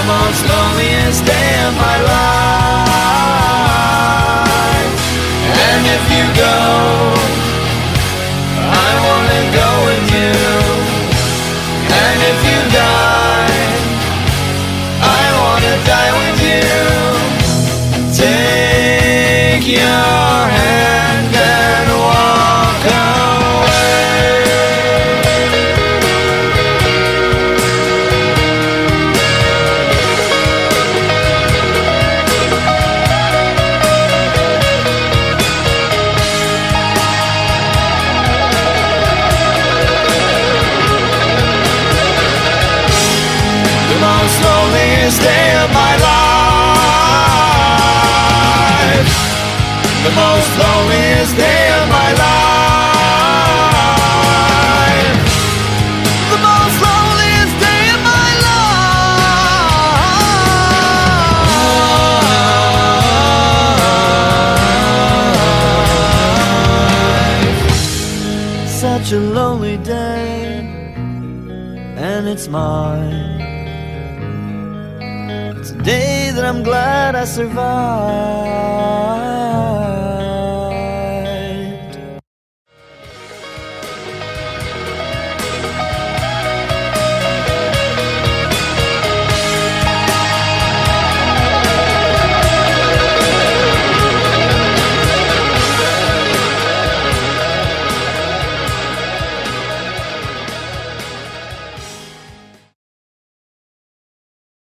The most loneliest day of my life. And if you go, I wanna go with you. And if you die, I wanna die with you. Take your The most loneliest day of my life. The most loneliest day of my life. Such a lonely day, and it's mine. It's a day that I'm glad I survived.